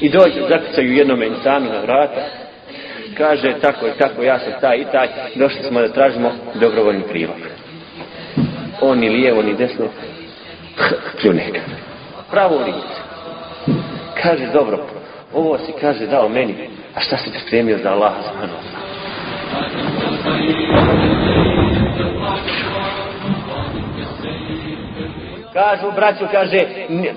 I dođe, zakucaju jednome insanu na vrata, kaže tako i tako, ja sam taj i taj, došli smo da tražimo dobrovoljni prilog. On ni lijevo ni desno, pljune ga. Pravo lice. Kaže, dobro, ovo si kaže dao meni, a šta si pripremio za Allah Kažu, braću, kaže,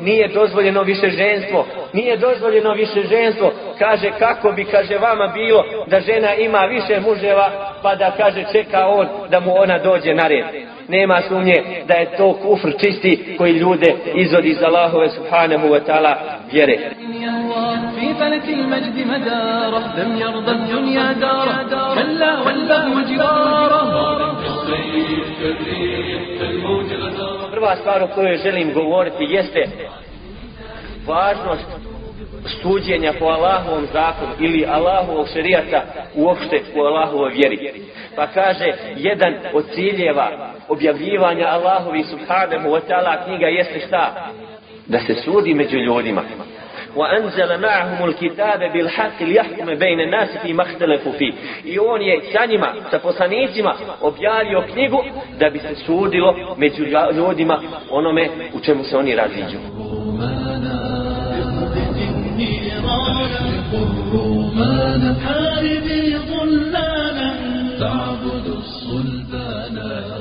nije dozvoljeno više ženstvo, nije dozvoljeno više ženstvo, kaže, kako bi, kaže, vama bilo da žena ima više muževa, pa da, kaže, čeka on da mu ona dođe na red. Nema sumnje da je to kufr čisti koji ljude izvodi iz Allahove subhanahu wa ta'ala vjere. في فلك prva stvar o kojoj želim govoriti jeste važnost suđenja po Allahovom zakonu ili Allahovog šerijata uopšte u Allahovoj vjeri. Pa kaže, jedan od ciljeva objavljivanja Allahovi subhanahu wa ta'ala knjiga jeste šta? Da se sudi među ljudima. وأنزل معهم الكتاب بالحق ليحكم بين الناس فيما اختلفوا فيه i on je sa njima, sa poslanicima objavio knjigu da bi se sudilo među ljudima onome u čemu se oni raziđu.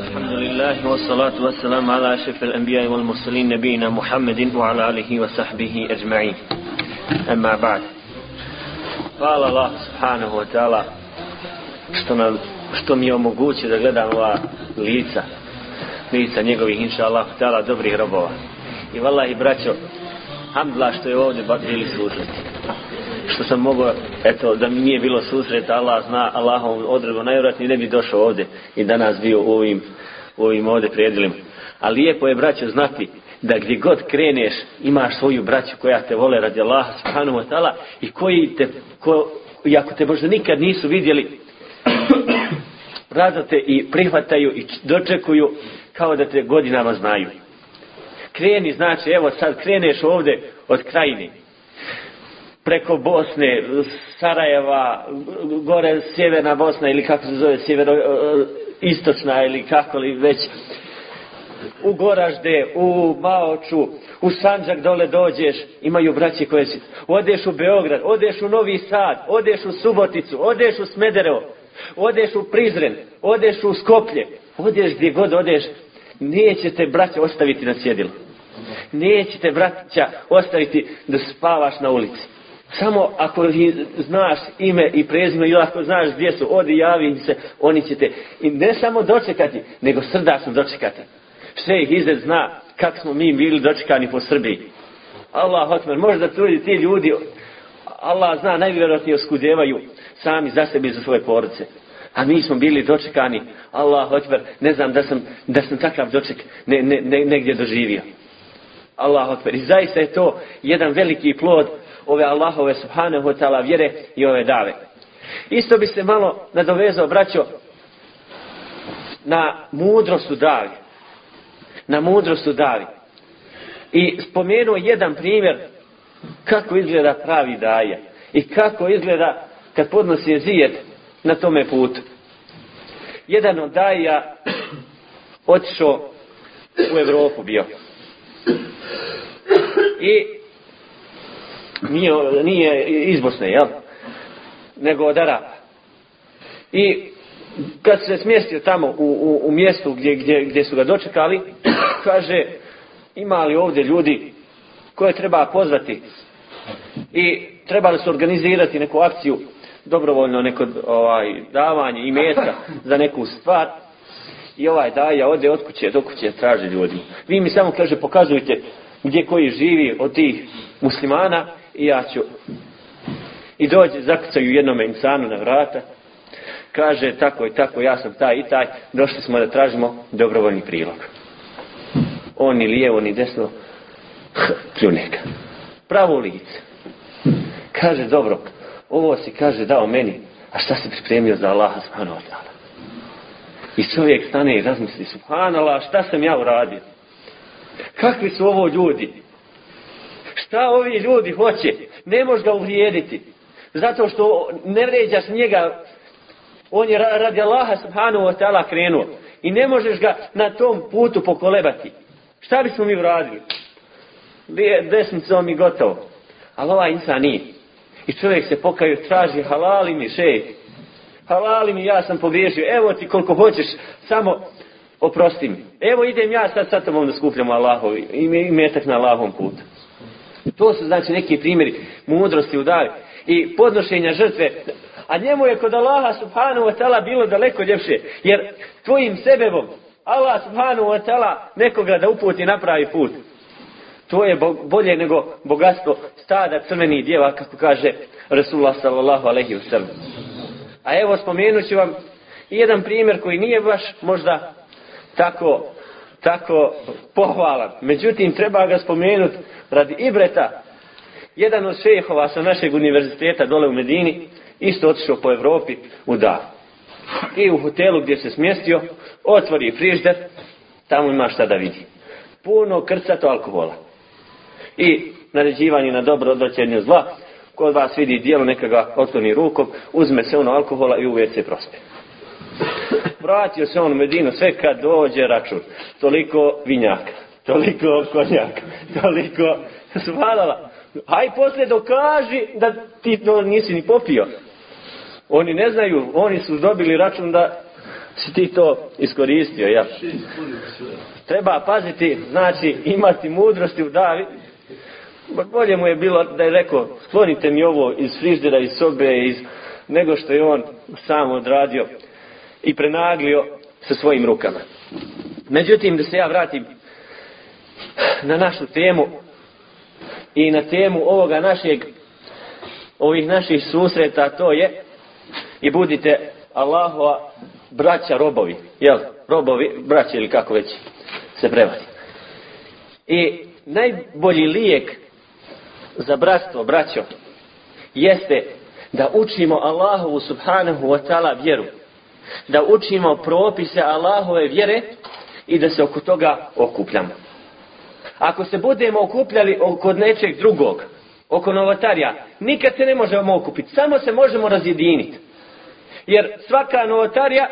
الحمد لله والصلاة والسلام على أشرف الأنبياء والمرسلين نبينا محمد وعلى آله وصحبه أجمعين Ema ba'd. Hvala Allah subhanahu wa ta'ala što, nam, što mi je da gledam ova lica, lica njegovih inša Allah ta'ala dobrih robova. I vallahi braćo, hamdla što je ovdje bili susreti. Što sam mogao, eto, da mi nije bilo susreta, Allah zna, Allahom odredbu najvratnije ne bi došao ovdje i danas bio u ovim, u ovim ovdje prijedilima. Ali lijepo je braćo znati da gdje god kreneš imaš svoju braću koja te vole radi Allaha subhanahu wa ta'ala i koji te, ko, i ako te možda nikad nisu vidjeli rado te i prihvataju i dočekuju kao da te godinama znaju. Kreni, znači, evo sad kreneš ovdje od krajine. Preko Bosne, Sarajeva, gore sjeverna Bosna ili kako se zove, sjevero, istočna ili kako li već u Goražde, u Maoču, u Sanđak dole dođeš, imaju braći koje si, odeš u Beograd, odeš u Novi Sad, odeš u Suboticu, odeš u Smederevo, odeš u Prizren, odeš u Skoplje, odeš gdje god odeš, nećete braća ostaviti na sjedilu. Nećete braća ostaviti da spavaš na ulici. Samo ako znaš ime i prezime ili ako znaš gdje su, odi javi se, oni će te i ne samo dočekati, nego srdačno dočekati ih Izet zna kako smo mi bili dočekani po Srbiji. Allah otmer, možda trudi ti ljudi, Allah zna, najvjerojatnije oskudevaju sami za sebe i za svoje porodice. A mi smo bili dočekani, Allah otmer, ne znam da sam, da sam takav doček ne, ne, ne, negdje doživio. Allah otmer. I zaista je to jedan veliki plod ove Allahove subhanahu wa ta'ala vjere i ove dave. Isto bi se malo nadovezao, braćo, na mudrost u davi na mudrost davi. I spomenuo jedan primjer kako izgleda pravi daje i kako izgleda kad podnosi zijet na tome putu. Jedan od daja otišao u Europu bio. I nije, nije iz Bosne, jel? Nego od Araba. I kad se smjestio tamo u, u, u mjestu gdje, gdje, gdje su ga dočekali, kaže, ima li ovdje ljudi koje treba pozvati? I trebali su organizirati neku akciju dobrovoljno neko ovaj, davanje i metka za neku stvar. I ovaj daja ode od kuće do kuće traži ljudi. Vi mi samo kaže pokazujte gdje koji živi od tih muslimana i ja ću. I dođe zakucaju jednome insanu na vrata kaže tako i tako, ja sam taj i taj, došli smo da tražimo dobrovoljni prilog. On ni lijevo ni desno, pljune ga. Pravo lice. Kaže, dobro, ovo si, kaže, dao meni, a šta si pripremio za Allaha subhanahu wa ta'ala? I čovjek stane i razmisli, subhanallah, šta sam ja uradio? Kakvi su ovo ljudi? Šta ovi ljudi hoće? Ne možeš ga uvrijediti. Zato što ne vređaš njega. On je radi Allaha subhanahu wa ta'ala krenuo. I ne možeš ga na tom putu pokolebati. Šta bismo mi uradili? Desnicom i gotovo. Ali ovaj insan nije. I čovjek se pokaju, traži halali mi šej. Halali mi, ja sam pogriješio. Evo ti koliko hoćeš, samo oprosti mi. Evo idem ja sad sa tobom da skupljam Allahovi i metak na Allahom putu. To su znači neki primjeri mudrosti u davi i podnošenja žrtve. A njemu je kod Allaha subhanahu wa ta'ala bilo daleko ljepše. Jer tvojim sebebom Allah subhanahu wa ta'ala nekoga da uputi napravi put. To je bolje nego bogatstvo stada crvenih djeva, kako kaže Rasulullah sallallahu alaihi wa A evo spomenut ću vam jedan primjer koji nije baš možda tako, tako pohvalan. Međutim, treba ga spomenuti radi Ibreta. Jedan od šehova sa našeg univerziteta dole u Medini isto otišao po Europi u da. I u hotelu gdje se smjestio, otvori frižder, tamo ima šta da vidi. Puno krcato alkohola. I naređivanje na dobro odvraćanje zla, kod vas vidi dijelo, neka ga otkloni rukom, uzme se ono alkohola i uvijek se prospe. Vratio se on u Medinu, sve kad dođe račun. Toliko vinjaka, toliko konjaka, toliko svalala. Aj poslije dokaži da ti to nisi ni popio. Oni ne znaju, oni su dobili račun da si ti to iskoristio. Ja. Treba paziti, znači imati mudrosti u davi. Bolje mu je bilo da je rekao, sklonite mi ovo iz friždera, iz sobe, iz, nego što je on sam odradio i prenaglio sa svojim rukama. Međutim, da se ja vratim na našu temu i na temu ovoga našeg ovih naših susreta, to je i budite Allahova braća robovi, jel? Robovi, braće ili kako već se prevadi. I najbolji lijek za bratstvo, braćo, jeste da učimo Allahovu subhanahu wa ta'ala vjeru. Da učimo propise Allahove vjere i da se oko toga okupljamo. Ako se budemo okupljali oko nečeg drugog, oko novotarija, nikad se ne možemo okupiti. Samo se možemo razjediniti. Jer svaka novotarija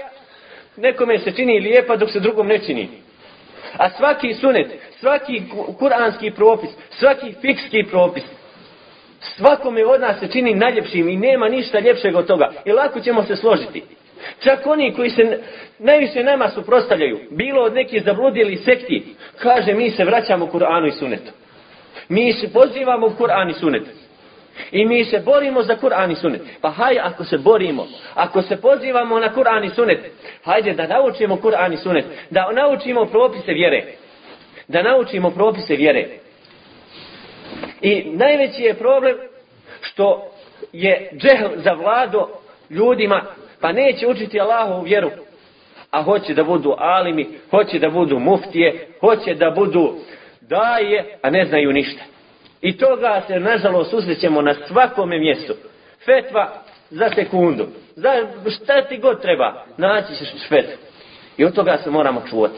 nekome se čini lijepa dok se drugom ne čini. A svaki sunet, svaki kuranski propis, svaki fikski propis, svakome od nas se čini najljepšim i nema ništa ljepšeg od toga. I lako ćemo se složiti. Čak oni koji se najviše nama suprostavljaju, bilo od nekih zabludili sekti, kaže mi se vraćamo Kur'anu i sunetu. Mi se pozivamo u Kur'an i sunet. I mi se borimo za Kur'an i sunet. Pa haj ako se borimo, ako se pozivamo na Kur'an i sunet, hajde da naučimo Kur'an i sunet, da naučimo propise vjere. Da naučimo propise vjere. I najveći je problem što je džehl zavlado ljudima, pa neće učiti Allahovu vjeru, a hoće da budu alimi, hoće da budu muftije, hoće da budu daje, a ne znaju ništa. I toga se, nažalost, susrećemo na svakome mjestu. Fetva za sekundu. Za šta ti god treba, naći ćeš fetvu. I od toga se moramo čuvati.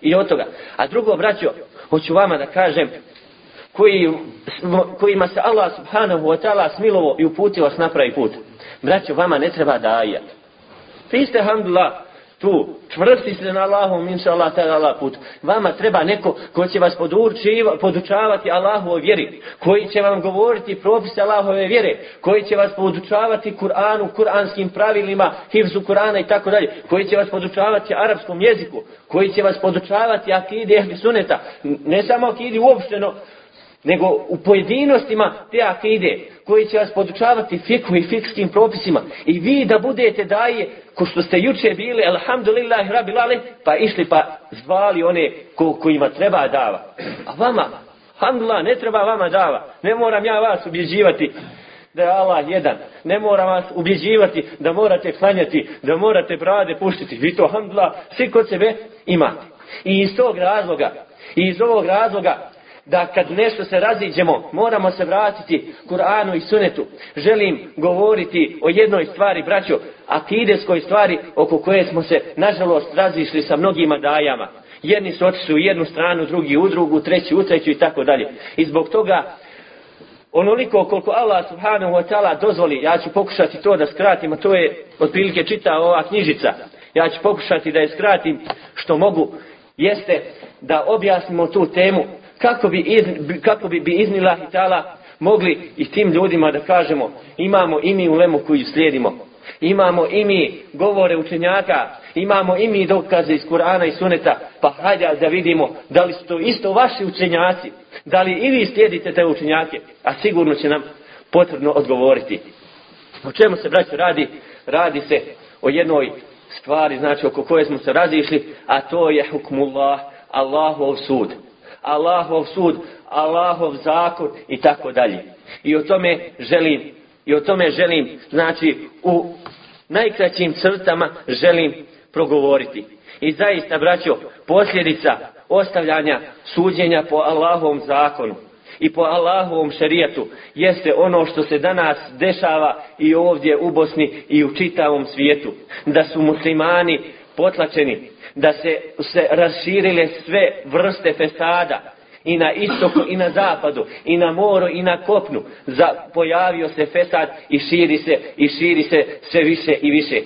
I od toga. A drugo, braćo, hoću vama da kažem, koji, kojima se Allah subhanahu wa ta'ala smilovo i uputio vas napravi put. Braćo, vama ne treba dajat. Vi ste, alhamdulillah, tu čvrsti se na Allahom, inša Allah, Allah put. Vama treba neko ko će vas podučavati Allahu vjeri, koji će vam govoriti propise Allahove vjere, koji će vas podučavati Kur'anu, kuranskim pravilima, hivzu Kur'ana i tako dalje, koji će vas podučavati arapskom jeziku, koji će vas podučavati akidi ehli suneta, ne samo akidi uopšteno, nego u pojedinostima te akide koji će vas podučavati fiku i fikskim propisima i vi da budete daje ko što ste juče bili alhamdulillah rabbil pa išli pa zvali one ko, kojima treba dava a vama alhamdulillah ne treba vama dava ne moram ja vas ubjeđivati da je Allah jedan. Ne moram vas ubjeđivati da morate klanjati, da morate brade puštiti. Vi to, alhamdulillah, svi kod sebe imate. I iz tog razloga, i iz ovog razloga, da kad nešto se raziđemo, moramo se vratiti Kur'anu i Sunetu. Želim govoriti o jednoj stvari, braćo, akideskoj stvari oko koje smo se, nažalost, razišli sa mnogima dajama. Jedni su otišli u jednu stranu, drugi u drugu, treći u treću i tako dalje. I zbog toga onoliko koliko Allah subhanahu wa ta'ala dozvoli, ja ću pokušati to da skratim, a to je otprilike čita ova knjižica. Ja ću pokušati da je skratim što mogu, jeste da objasnimo tu temu kako bi, iz, kako bi, bi iznila i mogli i tim ljudima da kažemo imamo i mi u lemu koju slijedimo. Imamo i mi govore učenjaka, imamo i mi dokaze iz Kur'ana i Suneta, pa hajde da vidimo da li su to isto vaši učenjaci, da li i vi slijedite te učenjake, a sigurno će nam potrebno odgovoriti. O čemu se, braću, radi? Radi se o jednoj stvari, znači oko koje smo se razišli, a to je hukmullah, Allahov sud. Allahov sud, Allahov zakon i tako dalje. I o tome želim, i o tome želim, znači u najkraćim crtama želim progovoriti. I zaista, braćo, posljedica ostavljanja suđenja po Allahovom zakonu i po Allahovom šerijetu jeste ono što se danas dešava i ovdje u Bosni i u čitavom svijetu. Da su muslimani potlačeni, da se, se raširile sve vrste fesada, i na istoku i na zapadu i na moru i na kopnu za, pojavio se fesad i širi se i širi se sve više i više.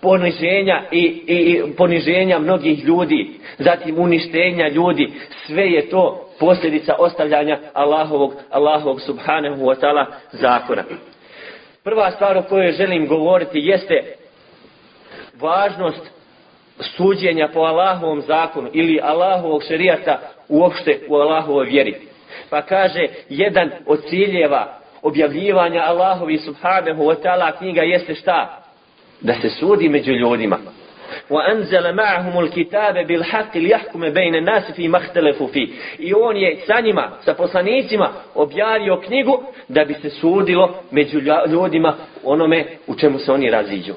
Poniženja i, i, i poniženja mnogih ljudi zatim uništenja ljudi sve je to posljedica ostavljanja Allahovog, Allahovog subhanahu wa ta'ala zakona. Prva stvar o kojoj želim govoriti jeste važnost suđenja po Allahovom zakonu ili Allahovog šerijata uopšte u Allahovoj vjeri. Pa kaže, jedan od ciljeva objavljivanja Allahovi subhanahu wa ta'ala knjiga jeste šta? Da se sudi među ljudima. وأنزل معهم الكتاب بالحق ليحكم بين الناس فيما اختلفوا فيه i on je sa njima, sa poslanicima objavio knjigu da bi se sudilo među ljudima onome u čemu se oni raziđu.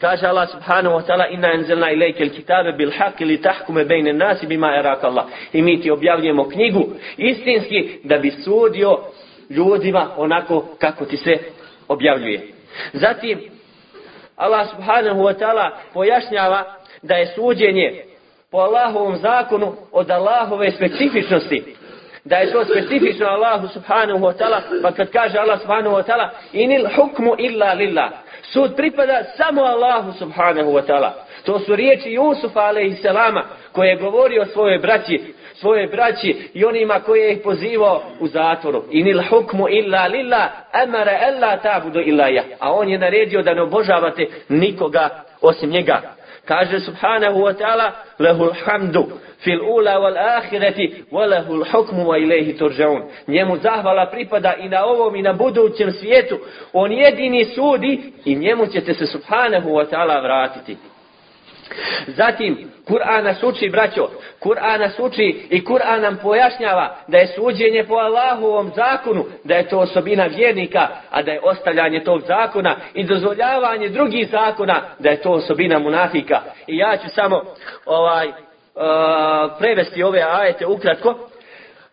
Kaže Allah subhanahu wa ta'ala inna anzalna ilayka al-kitaba bil haqqi li tahkuma bayna an-nas bima araka Allah. I mi ti objavljujemo knjigu istinski da bi sudio ljudima onako kako ti se objavljuje. Zatim Allah subhanahu wa ta'ala pojašnjava da je suđenje po Allahovom zakonu od Allahove specifičnosti da je to specifično Allahu subhanahu wa ta'ala pa kad kaže Allah subhanahu wa ta'ala inil hukmu illa lillah Sud pripada samo Allahu subhanahu wa ta'ala. To su riječi Jusufa alaihissalama koje je govorio svojoj braći, svoje braći i onima koje je pozivao u zatvoru. Inil hukmu illa lilla amara alla tabudu illa ja. A on je naredio da ne obožavate nikoga osim njega. Kaže subhanahu wa ta'ala lehul hamdu fil ula wal ahireti wa lehul hukmu wa ilaihi turžaun. Njemu zahvala pripada i na ovom i na budućem svijetu. On jedini sudi i njemu ćete se subhanahu wa ta'ala vratiti. Zatim, Kur'an nas uči, braćo, Kur'an nas uči i Kur'an nam pojašnjava da je suđenje po Allahovom zakonu, da je to osobina vjernika, a da je ostavljanje tog zakona i dozvoljavanje drugih zakona, da je to osobina munafika. I ja ću samo ovaj uh, prevesti ove ajete ukratko.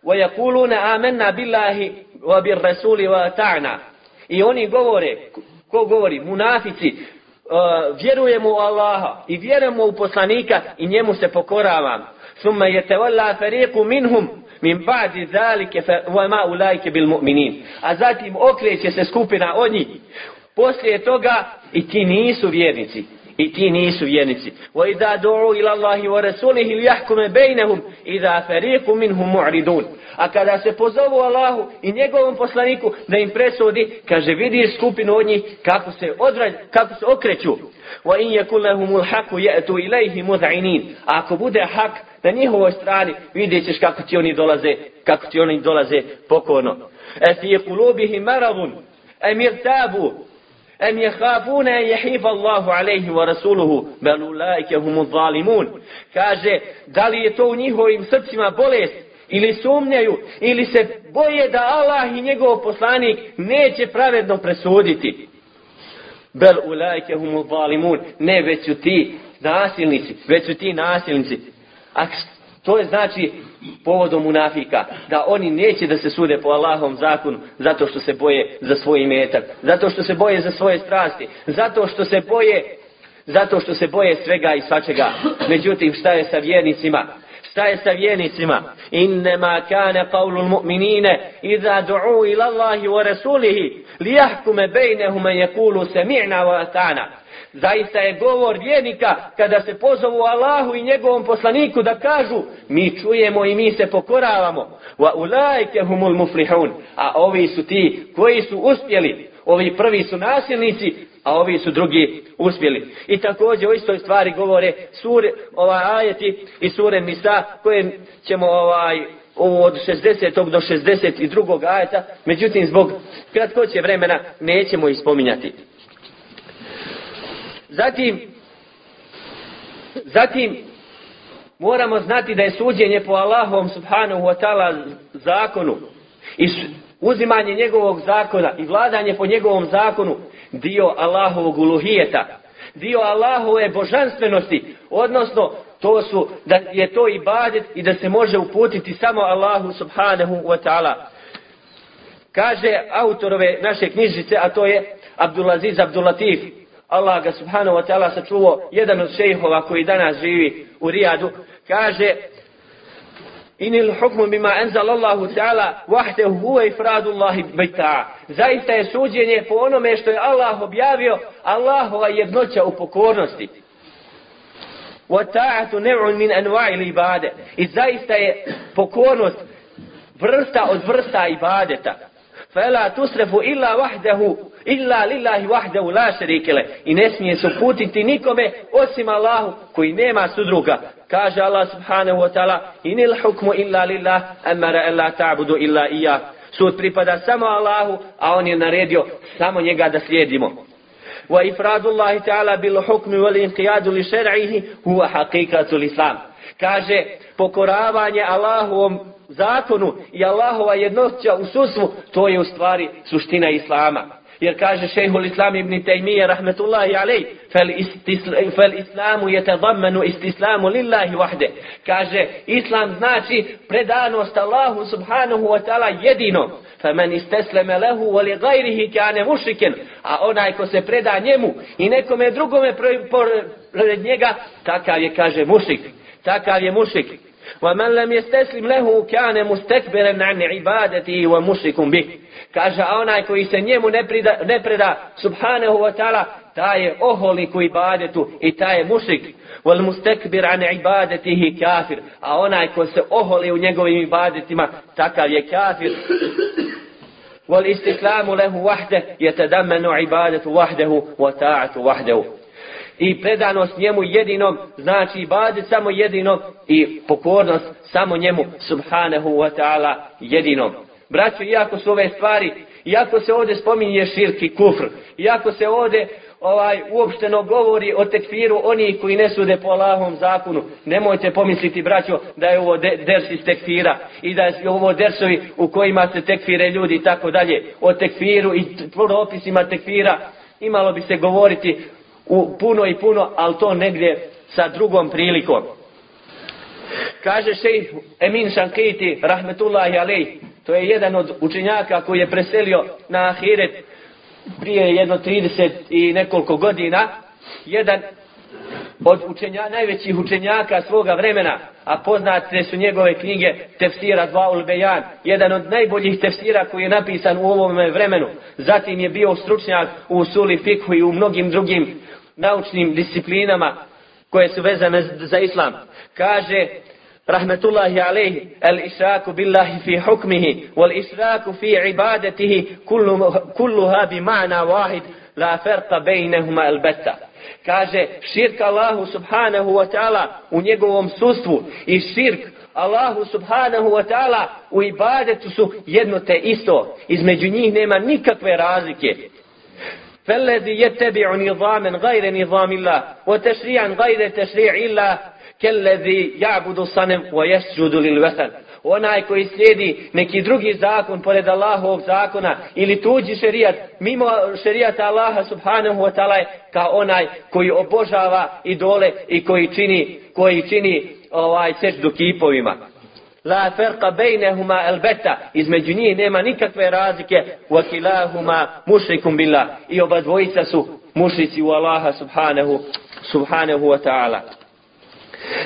وَيَقُولُونَ آمَنَّا بِاللَّهِ وَبِالرَّسُولِ وَتَعْنَا I oni govore, ko govori? Munafici, uh, vjerujemo u Allaha i vjerujemo u poslanika i njemu se pokoravam. Summa yatawalla fariqu minhum min ba'di zalika wa ma ulaika bil mu'minin. A zatim okreće se skupina od njih. Poslije toga i ti nisu vjernici. I ti nisu vjernici. Wa idha du'u ila Allahi wa rasulihi liyahkuma bainahum idha fariqu minhum mu'ridun. A kada se pozovu Allahu i njegovom poslaniku da im presudi, kaže vidiš skupinu od njih kako se odrađ, kako se okreću. Wa in yakul lahumul haqu ya'tu ilayhi. A ako bude hak na njihovoj strani, vidjet kako ti oni dolaze, kako ti oni dolaze pokorno. Qulubihim maradun, am irtabu, أم يخافون أن يحيف الله عليه ورسوله بل أولئك هم الظالمون kaže da li je to u njihovim srcima bolest ili sumnjaju ili se boje da Allah i njegov poslanik neće pravedno presuditi bel ulajke humu zalimun ne već su ti nasilnici već su ti nasilnici a to je znači povodom munafika, da oni neće da se sude po Allahom zakonu zato što se boje za svoj imetak, zato što se boje za svoje strasti, zato što se boje Zato što se boje svega i svačega. Međutim, šta je sa vjernicima? Šta je sa vjernicima? Innema kane qavlu mu'minine iza du'u ila Allahi wa rasulihi lijahkume bejnehume jekulu semi'na wa atana. Zaista je govor vjernika kada se pozovu Allahu i njegovom poslaniku da kažu mi čujemo i mi se pokoravamo. Wa ulajke humul muflihun. A ovi su ti koji su uspjeli. Ovi prvi su nasilnici, a ovi su drugi uspjeli. I također o istoj stvari govore sure, ovaj ajeti i sure Nisa koje ćemo ovaj od 60. do 62. ajeta, međutim zbog kratkoće vremena nećemo ih spominjati. Zatim, zatim moramo znati da je suđenje po Allahom subhanahu wa ta'ala zakonu i uzimanje njegovog zakona i vladanje po njegovom zakonu dio Allahovog uluhijeta, dio Allahove božanstvenosti, odnosno to su, da je to ibadet i da se može uputiti samo Allahu subhanahu wa ta'ala. Kaže autorove naše knjižice, a to je Abdulaziz Abdulatif, Allah ga subhanahu wa ta'ala sačuvao, jedan od šejhova koji danas živi u Rijadu, kaže Inil hukmu bima enzal Allahu ta'ala wahde huve ifradu Allahi bita. Zaista je suđenje po onome što je Allah objavio Allahova jednoća u pokornosti. Ta'atu nev'un min anwa'i ibade. I zaista je pokornost vrsta od vrsta ibadeta. Fela tusrefu illa wahdehu illa lillahi wahdehu la šerikele. I ne smije se uputiti nikome osim Allahu koji nema sudruga. Kaže Allah subhanahu wa ta'ala inil hukmu illa lillah amara alla ta'budu illa iya. Sud pripada samo Allahu, a on je naredio samo njega da slijedimo. Wa ifradullahi ta'ala bil hukmi wal inqiyadu li šer'ihi huwa haqiqatul islam. Kaže pokoravanje Allahovom zakonu i Allahova jednoća u susvu, to je u stvari suština Islama. Jer kaže šejhul Islam ibn Taymiyyah rahmetullahi alej, fel islamu je tadammanu istislamu lillahi wahde. Kaže, Islam znači predanost Allahu subhanahu wa ta'ala jedino. Faman istaslama lahu wa li ghayrihi kana mushrikan. A onaj ko se preda njemu i nekome drugome pored njega, takav je kaže mušik. Takav je mušik. ومن لم يستسلم له كان مستكبرا عن عبادته ومشرك به kaže a onaj koji se njemu ne, prida, ne preda subhanahu wa ta'ala taj je oholnik u ibadetu i taj je mušik wal mustakbir an ibadatihi kafir a onaj ko se oholi u njegovim ibadetima takav je kafir wal istislamu lehu wahde yatadammanu ibadatu wahdehu wa ta'atu wahdehu i predanost njemu jedinom, znači ibadet samo jedinom i pokornost samo njemu subhanahu wa ta'ala jedinom. Braćo, iako su ove stvari, iako se ovdje spominje širki kufr, iako se ovdje ovaj uopšteno govori o tekfiru oni koji ne sude po Allahom zakonu, nemojte pomisliti, braćo, da je ovo de, ders iz tekfira i da je ovo dersovi u kojima se tekfire ljudi i tako dalje. O tekfiru i opisima tekfira imalo bi se govoriti u puno i puno, ali to negdje sa drugom prilikom. Kaže šejh Emin Shankiti, rahmetullahi alej, to je jedan od učenjaka koji je preselio na Ahiret prije jedno 30 i nekoliko godina, jedan od učenja, najvećih učenjaka svoga vremena, a poznate su njegove knjige Tefsira Dvaul Bejan, jedan od najboljih tefsira koji je napisan u ovom vremenu. Zatim je bio stručnjak u Suli Fikhu i u mnogim drugim naučnim disciplinama koje su vezane za islam. Kaže rahmetullahi alejhi al israku billahi fi hukmihi wal israku fi ibadatihi kullu kulluha bi ma'na wahid la farqa bainahuma albatta. Kaže širk Allahu subhanahu wa ta'ala u njegovom sustvu i širk Allahu subhanahu wa ta'ala u ibadetu su jedno te isto. Između njih nema nikakve razlike فالذي يتبع نظاما غير نظام الله وتشريعا غير تشريع الله كالذي يعبد الصنم ويسجد للوثن onaj koji slijedi neki drugi zakon pored Allahovog zakona ili tuđi šerijat mimo šerijata Allaha subhanahu wa ta'ala kao onaj koji obožava idole i koji čini koji čini ovaj seždu kipovima La ferqa bejnehuma elbeta. Između njih nema nikakve razlike. Wa kilahuma mušrikum billah. I oba dvojica su mušici u Allaha subhanahu, subhanahu wa ta'ala.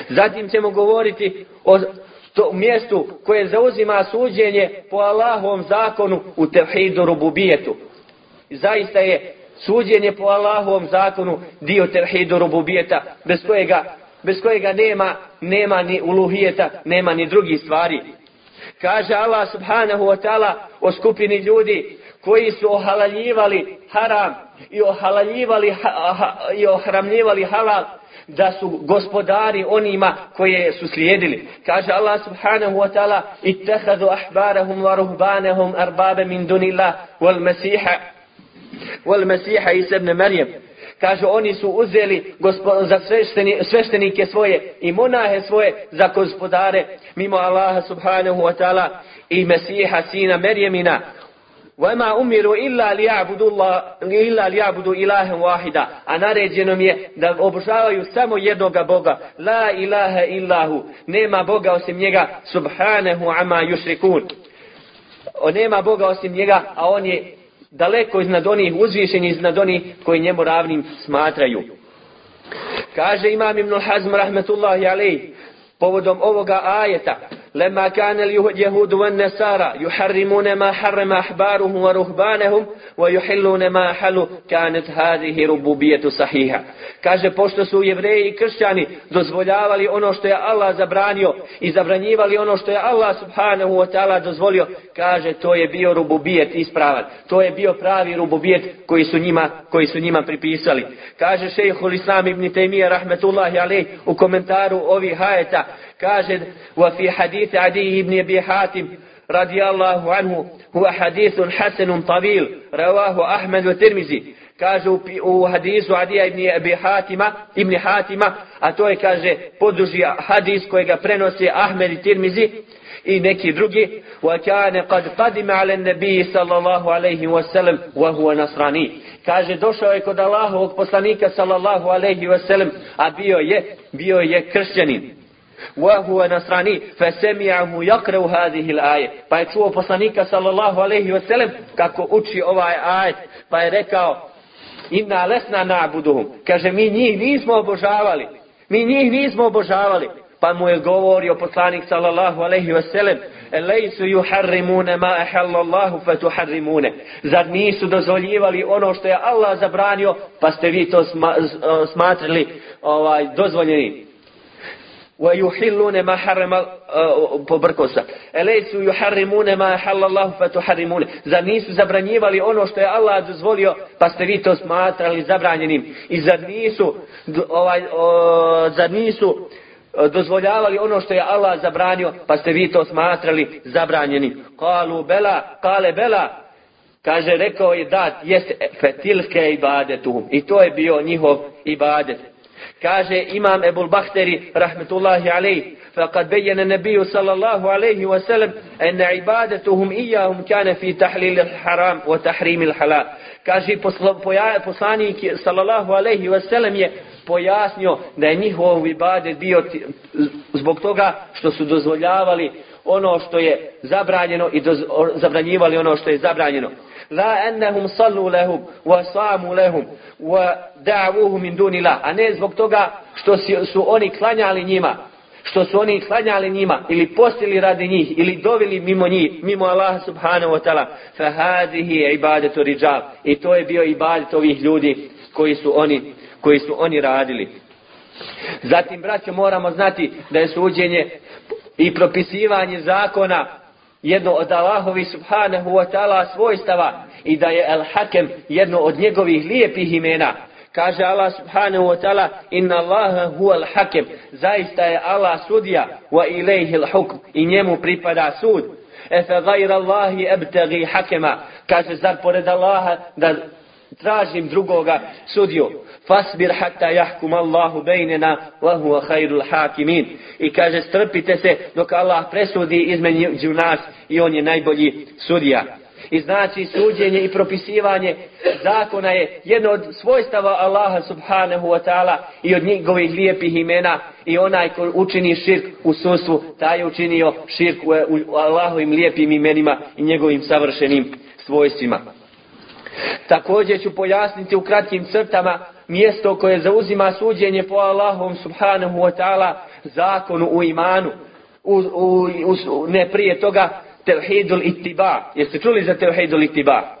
Zatim ćemo govoriti o to mjestu koje zauzima suđenje po Allahovom zakonu u tevhidu rububijetu. Zaista je suđenje po Allahovom zakonu dio tevhidu rububijeta bez kojega, bez kojega nema, nema ni uluhijeta, nema ni drugih stvari. Kaže Allah subhanahu wa ta'ala o skupini ljudi koji su ohalaljivali haram i ohalaljivali i ohramljivali halal da su gospodari onima koje su slijedili. Kaže Allah subhanahu wa ta'ala ittehadu ahbarahum wa ruhbanahum arbabe min dunillah wal mesiha wal mesiha ibn Marijem. Kaže oni su uzeli za sveštenike svoje i monahe svoje za gospodare mimo Allaha subhanahu wa ta'ala i Mesiha sina Merjemina وَمَا أُمِرُوا إِلَّا لِيَعْبُدُوا اللَّهَ إِلَّا لِيَعْبُدُوا إِلَهًا وَاحِدًا A naređeno mi je da obožavaju samo jednoga Boga. La ilaha illahu. Nema Boga osim njega. Subhanahu ama yushrikun. O nema Boga osim njega, a on je daleko iznad onih uzvišenih iznad onih koji njemu ravnim smatraju. Kaže Imam Ibn Hazm rahmetullahi alejhi povodom ovoga ajeta لما كان اليهود والنصارى يحرمون ما حرم أحبارهم ورهبانهم ويحلون ما حلوا كانت هذه ربوبية صحيحة Kaže, pošto su jevreji i kršćani dozvoljavali ono što je Allah zabranio i zabranjivali ono što je Allah subhanahu wa ta'ala dozvolio, kaže, to je bio rububijet ispravan. To je bio pravi rububijet koji su njima, koji su njima pripisali. Kaže šejhul Islam ibn Taymiyyah rahmetullahi alejh u komentaru ovih hajeta, Kaže, وفي حديث عدي ibn Abi حاتم radijallahu anhu huwa هو حديث tabil rawahu Ahmed أحمد Tirmizi kaže u, hadisu Adija ibn Abi Hatima, ibn Hatima, a to je kaže poduži hadis kojega prenosi Ahmed i Tirmizi i neki drugi, wa kana qad qadima ala nabi sallallahu alayhi wa sallam wa huwa nasrani. Kaže došao je kod Allahovog poslanika sallallahu alayhi wa sallam a bio je bio je kršćanin. وهو نصراني فسمعه يقرأ هذه الآية pa je čuo poslanika sallallahu alaihi wasallam kako uči ovaj ajet pa je rekao inna lesna na'buduhum kaže mi njih nismo obožavali mi njih nismo obožavali pa mu je govorio poslanik sallallahu alaihi wasallam Elejsu yuharrimune ma ahallallahu fatuharrimune. Zar nisu dozvoljivali ono što je Allah zabranio, pa ste vi to smatrali ovaj, dozvoljeni. ويحلون ما حرم pobrkosa. Elejsu yuharrimune ma halallahu fatuharrimune. Zar nisu zabranjivali ono što je Allah dozvolio, pa ste vi to smatrali zabranjenim? I zar nisu, ovaj, o, zar nisu dozvoljavali ono što je Allah zabranio, pa ste vi to smatrali zabranjenim? Kalu bela, kale bela, kaže, rekao je da, jeste fetilke ibadetuhum. I to je bio njihov ibadet. Kaže imam Ebul Bahteri rahmetullahi alejhi, faqad bayyana an-nabiy sallallahu alejhi ve sellem anna ibadatuhum iyahum kana fi tahlil haram wa tahrimil halal. Kaže poslanik sallallahu alejhi ve je pojasnio da je njihov ibadet bio zbog toga što su dozvoljavali ono što je zabranjeno i zabranjivali ono što je zabranjeno la ennehum sallu lehum wa samu lehum wa da'vuhu min duni la a ne zbog toga što su oni klanjali njima što su oni klanjali njima ili postili radi njih ili dovili mimo njih mimo Allaha subhanahu wa ta'ala. Fa ibadetu rijal. I to je bio ibadet ovih ljudi koji su oni koji su oni radili. Zatim braćo moramo znati da je suđenje i propisivanje zakona jedno od Allahovi subhanahu wa ta'ala svojstava i da je Al-Hakem jedno od njegovih lijepih imena. Kaže Allah subhanahu wa ta'ala inna Allaha huwa al-hakem zaista je Allah sudija wa ilayhi al-hukm i njemu pripada sud. Efe gajra Allahi ebtegi hakema kaže zar pored Allaha da tražim drugoga sudiju. Fasbir hatta jahkum Allahu bejnena wa huwa khairul hakimin. I kaže strpite se dok Allah presudi između nas i on je najbolji sudija. I znači suđenje i propisivanje zakona je jedno od svojstava Allaha subhanahu wa ta'ala i od njegovih lijepih imena i onaj ko učini širk u susvu, taj je učinio širk u Allahovim lijepim imenima i njegovim savršenim svojstvima. Također ću pojasniti u kratkim crtama mjesto koje zauzima suđenje po Allahom subhanahu wa ta'ala zakonu u imanu. U, u, u, ne prije toga tevhidul itiba. Jeste čuli za tevhidul itiba?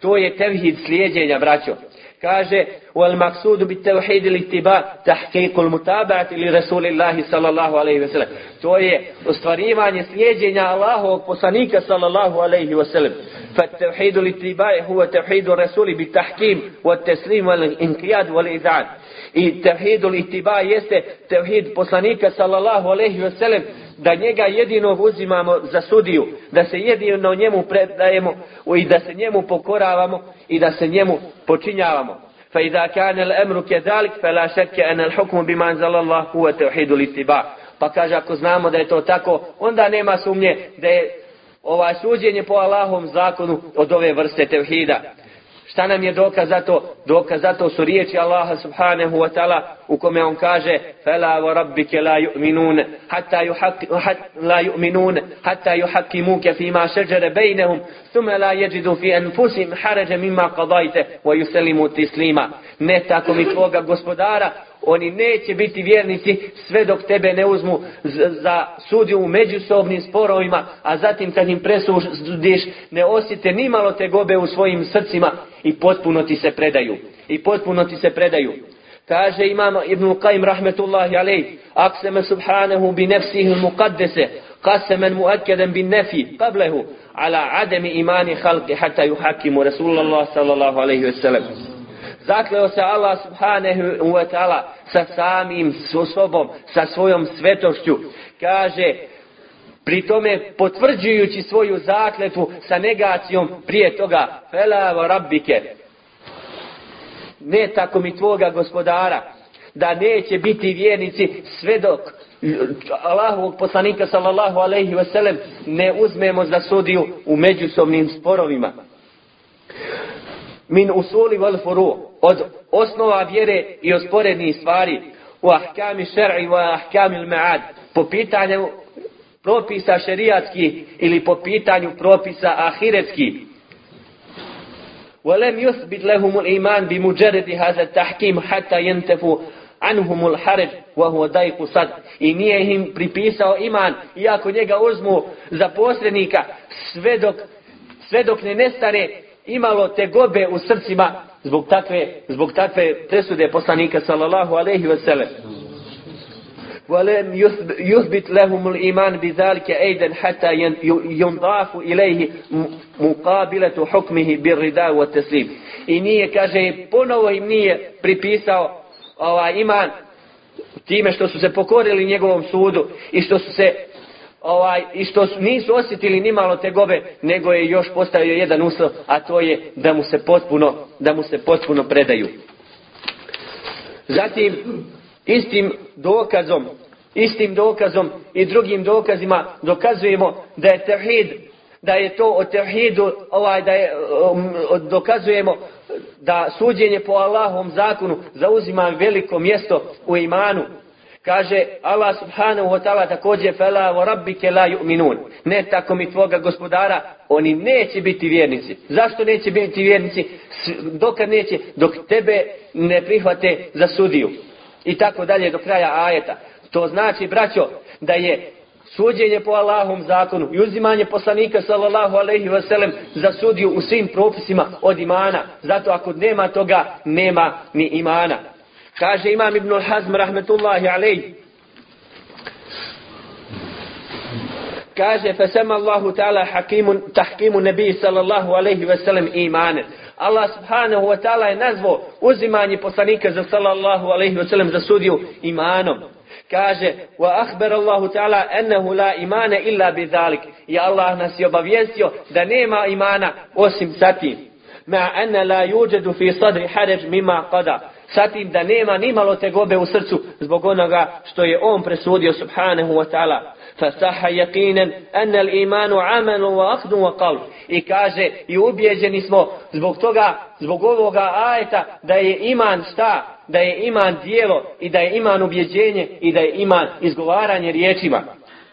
To je tevhid slijedjenja, braćo. Kaže, wal maksudu tawhid al ittiba tahqiq al mutaba'at li Rasulillahi sallallahu alayhi wa sallam To je ostvarivanje slijedjenja Allahovog poslanika sallallahu alayhi wa sallam Fa tevhidu al ittiba huwa huva tevhidu Rasuli bit tahkim, wa taslim wal inkijad wal izad. I tevhidu al ittiba jeste tevhid poslanika sallallahu alayhi wa sallam da njega jedino uzimamo za sudiju, da se jedino njemu predajemo i da se njemu pokoravamo i da se njemu počinjavamo. فإذا كان الأمر كذلك فلا شك أن الحكم بما أنزل الله هو توحيد الاتباع pa kaže ako znamo da je to tako onda nema sumnje da je ovaj suđenje po Allahom zakonu od ove vrste tevhida Šta nam je dokaz za to? Dokaz za to su riječi Allaha subhanahu wa ta'ala u kome on kaže rabbike la yu'minun hatta la yu'minun hatta yuhakkimuke fima šeđere bejnehum thumma la jeđidu fi enfusim harađe mimma qadajte wa yuselimu tislima. Ne tako mi tvoga gospodara oni neće biti vjernici sve dok tebe ne uzmu za sudiju u međusobnim sporovima, a zatim kad im presudiš ne osjete ni malo te gobe u svojim srcima i potpuno ti se predaju. I potpuno ti se predaju. Kaže imam Ibn Qaim rahmetullahi alejh, akseme subhanahu bi nefsihi muqaddese, qasemen muakkadan bin nefi, qablehu, ala ademi imani halki, hatta yuhakimu Rasulullah sallallahu alaihi ve sellem. Zakleo se Allah subhanahu wa ta'ala sa samim sobom, sa svojom svetošću. Kaže, pri tome potvrđujući svoju zakletvu sa negacijom prije toga, felavo rabbike, ne tako mi tvoga gospodara, da neće biti vjernici sve dok Allahovog poslanika sallallahu alaihi wasallam ne uzmemo za sudiju u međusobnim sporovima min usuli wal furu od osnova vjere i osporednih stvari u ahkami šer'i wa ahkami al-ma'ad po pitanju propisa šerijatski ili po pitanju propisa ahiretski ولم يثبت لهم الإيمان بمجرد هذا التحكيم حتى ينتفوا عنهم الحرج وهو ضيق صد i nije im pripisao iman iako njega uzmu za posrednika sve dok, sve dok ne nestane imalo te gobe u srcima zbog takve, zbog takve presude poslanika sallallahu alaihi wa sallam. ولم يثبت لهم الإيمان بذلك أيضا حتى ينضاف إليه مقابلة حكمه بالرداء والتسليم i nije, kaže, ponovo im nije pripisao ovaj iman time što su se pokorili njegovom sudu i što su se ovaj, i što su, nisu osjetili ni malo tegobe, nego je još postavio jedan uslov, a to je da mu se potpuno, da mu se potpuno predaju. Zatim, istim dokazom, istim dokazom i drugim dokazima dokazujemo da je tevhid, da je to o tevhidu, ovaj, da je, um, dokazujemo da suđenje po Allahom zakonu zauzima veliko mjesto u imanu, Kaže Allah subhanahu wa ta'ala također fela wa rabbike la yu'minun. Ne tako mi tvoga gospodara, oni neće biti vjernici. Zašto neće biti vjernici? Dokad neće? Dok tebe ne prihvate za sudiju. I tako dalje do kraja ajeta. To znači, braćo, da je suđenje po Allahom zakonu i uzimanje poslanika sallallahu alaihi wasallam za sudiju u svim propisima od imana. Zato ako nema toga, nema ni imana. Kaže imam Ibn Hazm rahmetullahi alej. Kaže fasama Allahu ta'ala hakimun tahkimu nebi sallallahu alejhi ve sellem imanen. Allah subhanahu wa ta'ala je nazvao uzimanje poslanika za sallallahu alejhi ve sellem za sudiju imanom. Kaže wa akhbar Allahu ta'ala annahu la imana illa bi zalik. I Allah nas je obavijestio da nema imana osim sa tim. Ma anna la yujadu fi sadri haraj mimma qada. Zatim da nema ni malo tegobe u srcu zbog onoga što je on presudio subhanahu wa ta'ala. Fasaha yaqinan anna al-imanu amalu wa aqdu wa qawl. I kaže i ubeđeni smo zbog toga, zbog ovoga ajeta da je iman šta? Da je iman dijelo i da je iman ubjeđenje i da je iman izgovaranje riječima.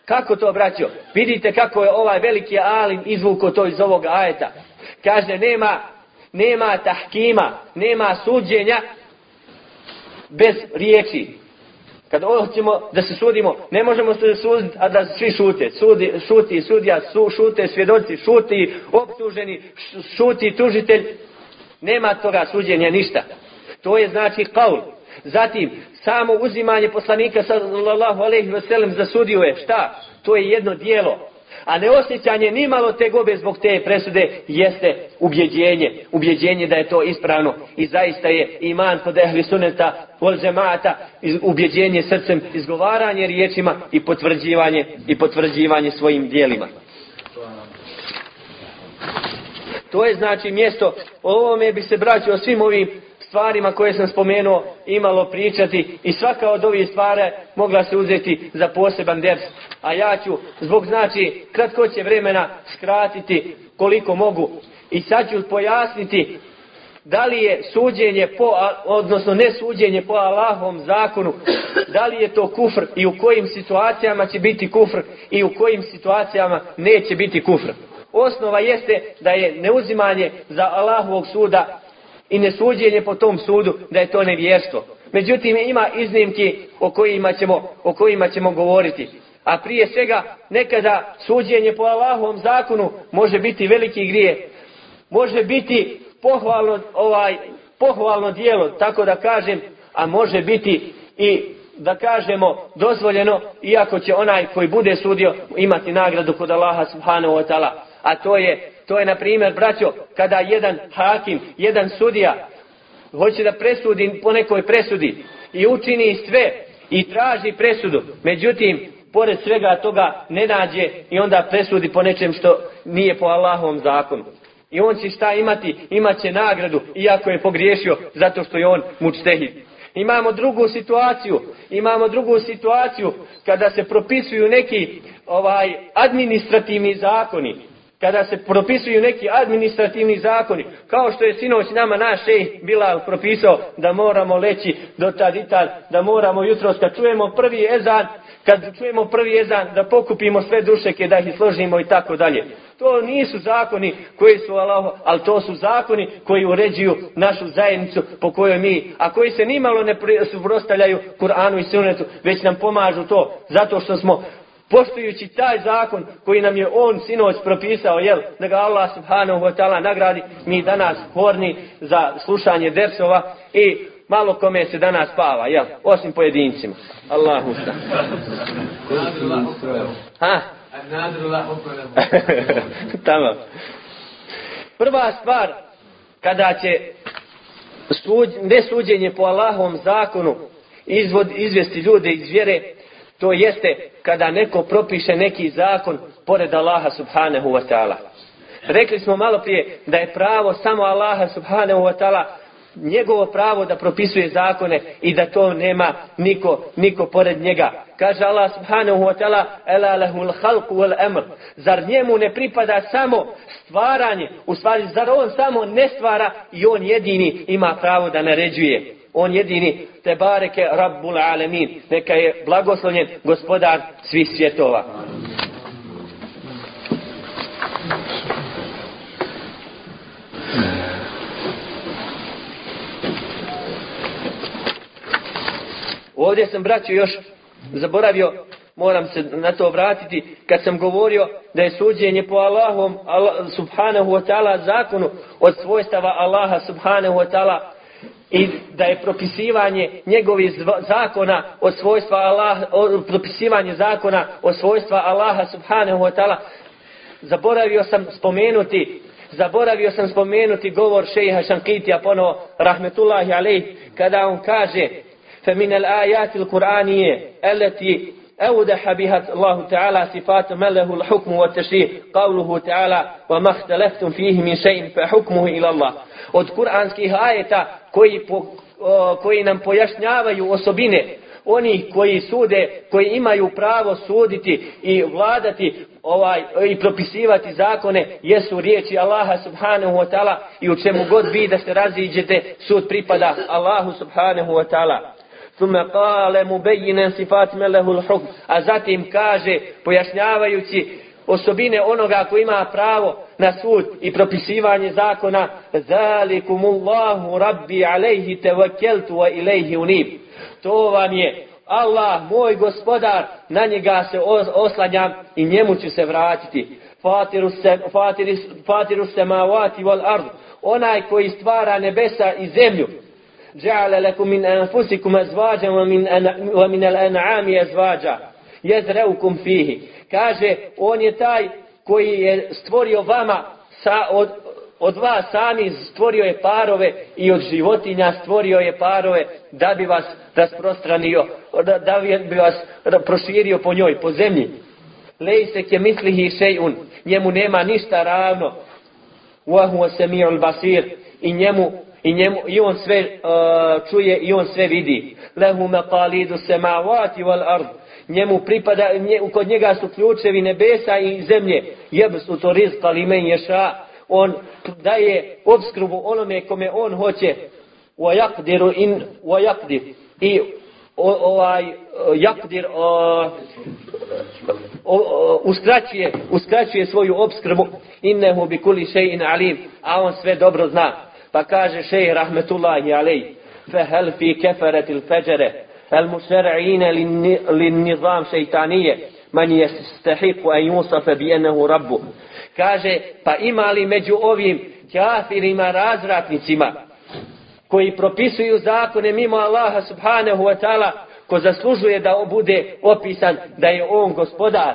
Kako to, braćo? Vidite kako je ovaj veliki alim izvuko to iz ovog ajeta. Kaže, nema nema tahkima, nema suđenja bez riječi. Kad hoćemo da se sudimo, ne možemo se suditi, a da svi šute. Sudi, šuti sudija, su, šute svjedoci, šuti optuženi, šuti tužitelj. Nema toga suđenja ništa. To je znači kaul. Zatim, samo uzimanje poslanika sallallahu alaihi ve sellem za sudiju je šta? To je jedno dijelo. A neosjećanje nimalo te gobe zbog te presude jeste ubjeđenje. Ubjeđenje da je to ispravno. I zaista je iman kod ehli suneta, vol džemata, ubjeđenje srcem, izgovaranje riječima i potvrđivanje, i potvrđivanje svojim dijelima. To je znači mjesto, o ovome bi se braćio svim ovim stvarima koje sam spomenuo imalo pričati i svaka od ovih stvari mogla se uzeti za poseban ders. A ja ću zbog znači kratkoće vremena skratiti koliko mogu i sad ću pojasniti da li je suđenje po, odnosno ne suđenje po Allahom zakonu, da li je to kufr i u kojim situacijama će biti kufr i u kojim situacijama neće biti kufr. Osnova jeste da je neuzimanje za Allahovog suda i nesuđenje po tom sudu da je to nevjerstvo. Međutim, ima iznimki o kojima ćemo, o kojima ćemo govoriti. A prije svega, nekada suđenje po Allahovom zakonu može biti veliki grije. Može biti pohvalno, ovaj, pohvalno dijelo, tako da kažem, a može biti i da kažemo dozvoljeno, iako će onaj koji bude sudio imati nagradu kod Allaha subhanahu wa ta'ala. A to je to je, na primjer, braćo, kada jedan hakim, jedan sudija, hoće da presudi po nekoj presudi i učini sve i traži presudu. Međutim, pored svega toga ne nađe i onda presudi po nečem što nije po Allahovom zakonu. I on će šta imati? Imaće nagradu, iako je pogriješio, zato što je on mučtehid. Imamo drugu situaciju, imamo drugu situaciju kada se propisuju neki ovaj administrativni zakoni kada se propisuju neki administrativni zakoni, kao što je sinoć nama naš šejh Bilal propisao da moramo leći do tad i tad, da moramo jutros kad čujemo prvi ezan, kad čujemo prvi ezan da pokupimo sve dušeke, da ih složimo i tako dalje. To nisu zakoni koji su Allah, ali to su zakoni koji uređuju našu zajednicu po kojoj mi, a koji se nimalo ne suprostavljaju Kur'anu i Sunnetu, već nam pomažu to, zato što smo poštujući taj zakon koji nam je on sinoć propisao, jel, da ga Allah subhanahu wa ta'ala nagradi, mi danas horni za slušanje dersova i malo kome se danas spava, jel, osim pojedincima. Allahu sta. Ha? Tamo. Prva stvar, kada će suđ, nesuđenje po Allahovom zakonu izvod, izvesti ljude iz vjere, To jeste kada neko propiše neki zakon pored Allaha subhanahu wa ta'ala. Rekli smo malo prije da je pravo samo Allaha subhanahu wa ta'ala njegovo pravo da propisuje zakone i da to nema niko, niko pored njega. Kaže Allah subhanahu wa ta'ala Ela halku wal emr. Zar njemu ne pripada samo stvaranje? U stvari, zar on samo ne stvara i on jedini ima pravo da naređuje? On jedini te bareke Rabbul Alemin. Neka je blagoslovljen gospodar svih svjetova. Ovdje sam braćo još zaboravio, moram se na to vratiti, kad sam govorio da je suđenje po Allahom Allah, subhanahu wa ta'ala zakonu od svojstava Allaha subhanahu wa ta'ala i da je propisivanje njegovih zakona od svojstva Allaha, propisivanje zakona od svojstva Allaha subhanahu wa ta'ala zaboravio sam spomenuti zaboravio sam spomenuti govor šeha Šankitija ponovo rahmetullahi alaih kada on kaže فمن الآيات القرآنية التي أودح بها الله تعالى صفات من له الحكم والتشريع قوله تعالى وما اختلفتم فيه من شيء فحكمه إلى الله od kuranskih ajeta koji, po, koji nam pojašnjavaju osobine oni koji sude, koji imaju pravo suditi i vladati ovaj i propisivati zakone jesu riječi Allaha subhanahu wa ta'ala i u čemu god vi da se raziđete sud pripada Allahu subhanahu wa ta'ala Thumma qale mubayyinan sifatima lahu al-hukm. A zatim kaže pojašnjavajući osobine onoga ko ima pravo na sud i propisivanje zakona zalikumullahu rabbi alejhi tevakkeltu wa ilejhi unib to vam je Allah moj gospodar na njega se oslanjam i njemu ću se vratiti fatiru, se, fatiru, fatiru semavati wal ard onaj koji stvara nebesa i zemlju جعل لكم من أنفسكم أزواجا ومن, ومن الأنعام أزواجا يزرعكم فيه kaže on je taj koji je stvorio vama sa, od, od vas sami stvorio je parove i od životinja stvorio je parove da bi vas rasprostranio da, da bi vas proširio po njoj, po zemlji lejse ke mislihi šejun njemu nema ništa ravno wa huwa sami'ul basir i njemu i, njemu, i on sve uh, čuje i on sve vidi. Lehu maqalidu samawati wal ard. Njemu pripada nje, kod njega su ključevi nebesa i zemlje. Jebsu to rizqa li men ješa on daje obskrbu onome kome on hoće. Wa yaqdiru in wa yaqdir. I ovaj jakdir o, uskraćuje, uskraćuje svoju obskrbu. Innehu bi kuli še'in alim. A on sve dobro zna pa kaže šejh rahmetullahi alej, fehel fi keferet il feđere, el mušer'ine lin nizam šeitanije, man je stehiku en Jusafe bi enehu rabbu. Kaže, pa ima li među ovim kafirima razratnicima koji propisuju zakone mimo Allaha subhanahu wa ta'ala, ko zaslužuje da bude opisan da je on gospodar.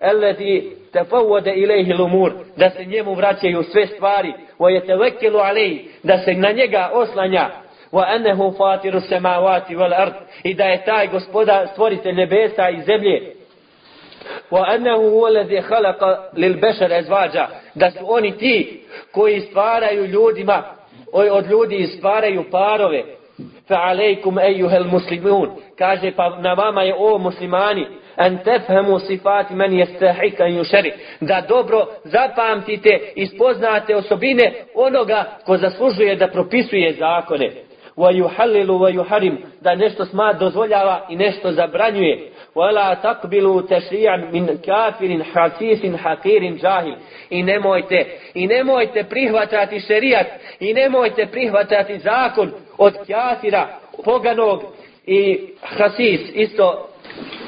Eledi tafawwada ilayhi lumur da se njemu vraćaju sve stvari. wa yatawakkalu alayhi da se na njega oslanja. wa annahu fatiru samawati wal ard i da je taj gospoda stvoritelj nebesa i zemlje. wa annahu huwa alladhi khalaqa lil bashar azwaja da su oni ti koji stvaraju ljudima od ljudi stvaraju parove. fa alejkum ejuhel muslimun kaže pa na vama je o muslimani an tefhemu sifati men jestahika yushari. Da dobro zapamtite i spoznate osobine onoga ko zaslužuje da propisuje zakone. Wa yuhallilu wa yuharim da nešto sma dozvoljava i nešto zabranjuje. Wala taqbilu tashri'an min kafirin hasisin haqirin jahil. I nemojte i nemojte prihvatati šerijat i nemojte prihvatati zakon od kafira poganog i hasis isto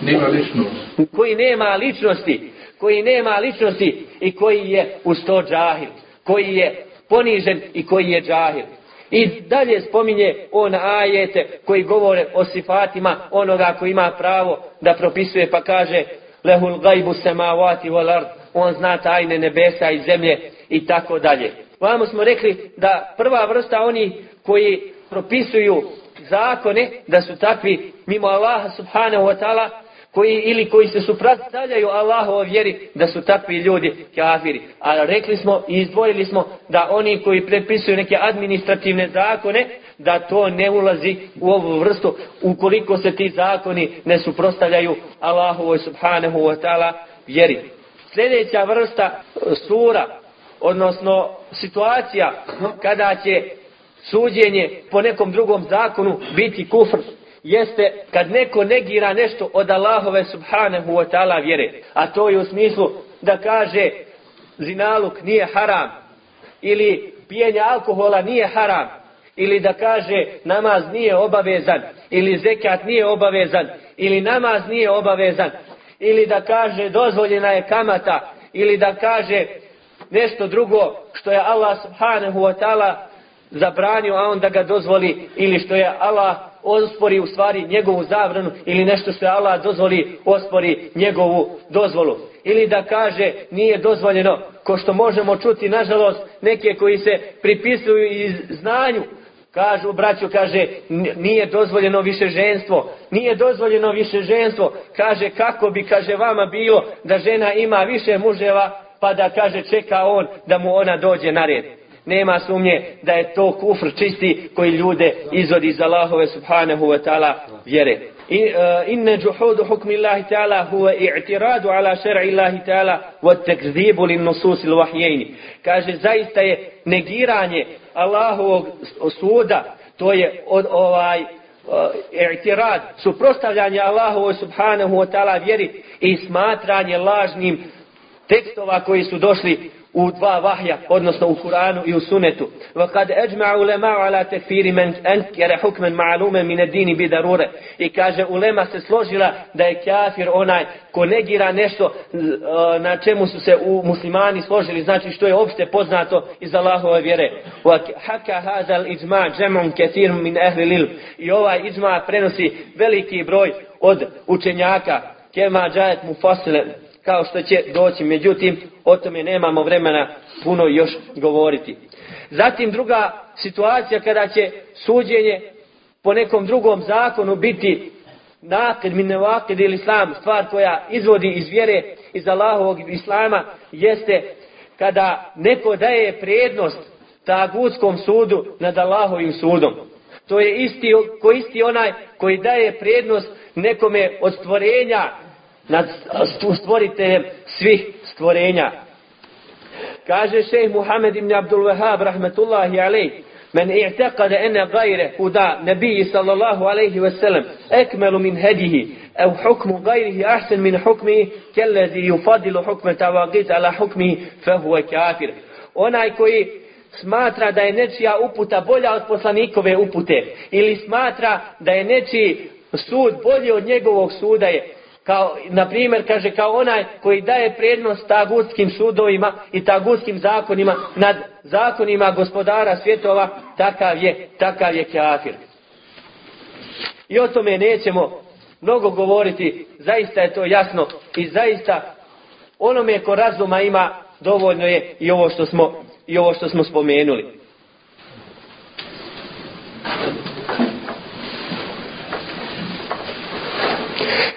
nema ličnosti koji nema ličnosti koji nema ličnosti i koji je uz to džahil koji je ponižen i koji je džahil I dalje spominje on ajete koji govore o sifatima onoga koji ima pravo da propisuje pa kaže lehul gajbu semavati wal ard on zna tajne nebesa i zemlje i tako dalje. Vamo smo rekli da prva vrsta oni koji propisuju zakone da su takvi mimo Allaha subhanahu wa ta'ala koji ili koji se suprotstavljaju Allahovoj vjeri da su takvi ljudi kafiri. A rekli smo i izdvojili smo da oni koji prepisuju neke administrativne zakone da to ne ulazi u ovu vrstu ukoliko se ti zakoni ne suprotstavljaju Allahovoj subhanahu wa ta'ala vjeri. Sljedeća vrsta sura odnosno situacija kada će suđenje po nekom drugom zakonu biti kufr jeste kad neko negira nešto od Allahove subhanahu wa ta'ala vjere. A to je u smislu da kaže zinaluk nije haram ili pijenje alkohola nije haram ili da kaže namaz nije obavezan ili zekat nije obavezan ili namaz nije obavezan ili da kaže dozvoljena je kamata ili da kaže nešto drugo što je Allah subhanahu wa ta'ala zabranio, a on da ga dozvoli ili što je Allah ospori u stvari njegovu zabranu ili nešto što Allah dozvoli ospori njegovu dozvolu. Ili da kaže nije dozvoljeno, ko što možemo čuti nažalost neke koji se pripisuju iz znanju, kažu braću, kaže nije dozvoljeno više ženstvo, nije dozvoljeno više ženstvo, kaže kako bi, kaže vama bilo da žena ima više muževa pa da kaže čeka on da mu ona dođe na red nema sumnje da je to kufr čisti koji ljude izvodi iz Allahove subhanahu wa ta'ala vjere. I, e, inne džuhudu hukmi Allahi ta'ala huwa i'tiradu ala šer'i Allahi ta'ala wa tekzibu lin nususi l'vahjeni. Kaže, zaista je negiranje Allahovog suda, to je od ovaj e, i'tirad, suprostavljanje Allahovoj subhanahu wa ta'ala vjeri i smatranje lažnim tekstova koji su došli u dva vahja, odnosno u Kuranu i u Sunetu. وَقَدْ أَجْمَعُ عُلَمَاءُ عَلَى تَكْفِيرِ مَنْ أَنْكَرَ حُكْمًا مَعْلُومًا مِنَ الدِّينِ بِدَرُورَ I kaže, ulema se složila da je kafir onaj ko negira nešto na čemu su se u muslimani složili, znači što je opšte poznato iz Allahove vjere. وَحَكَ هَذَا الْإِجْمَعْ جَمْعٌ كَثِيرٌ مِنْ أَهْلِ الْإِلْمِ I ovaj iđma prenosi veliki broj od učenjaka kema džajet mu fasile kao što će doći. Međutim, o tome nemamo vremena puno još govoriti. Zatim druga situacija kada će suđenje po nekom drugom zakonu biti nakid min nevakid ili islam, stvar koja izvodi iz vjere iz Allahovog islama, jeste kada neko daje prednost tagutskom sudu nad Allahovim sudom. To je isti, ko isti onaj koji daje prednost nekome od stvorenja nad stvoriteljem svih stvorenja. Kaže šejh Muhammed ibn Abdul Wahab rahmetullahi alejh من اعتقد أن غيره هدى نبي صلى الله عليه وسلم أكمل من هديه أو حكم غيره أحسن من حكمه كالذي يفضل حكم تواقيت على حكمه فهو كافر onaj koji smatra da je nečija uputa bolja od poslanikove upute ili smatra da je nečiji sud bolji od njegovog suda je kao, na primjer, kaže, kao onaj koji daje prednost tagutskim sudovima i tagutskim zakonima nad zakonima gospodara svjetova, takav je, takav je kafir. I o tome nećemo mnogo govoriti, zaista je to jasno i zaista onome ko razuma ima dovoljno je i ovo što smo, i ovo što smo spomenuli.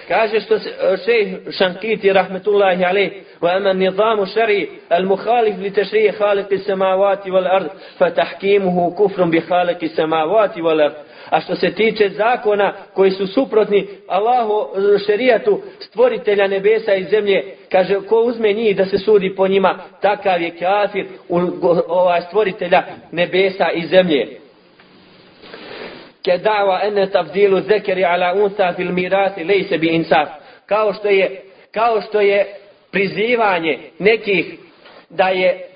Kaže što šejh Šankiti rahmetullahi alejh wa ama nizamu šari al mukhalif li tashri' khaliq samawati wal ard fa tahkimuhu kufrun bi khaliq samawati wal ard A što se tiče zakona koji su suprotni Allahu šerijatu stvoritelja nebesa i zemlje, kaže ko uzme njih da se sudi po njima, takav je kafir u ovaj stvoritelja nebesa i zemlje. Ke ene tafdilu zekeri ala unsa fil mirati lejse bi insaf. Kao što je, kao što je prizivanje nekih da je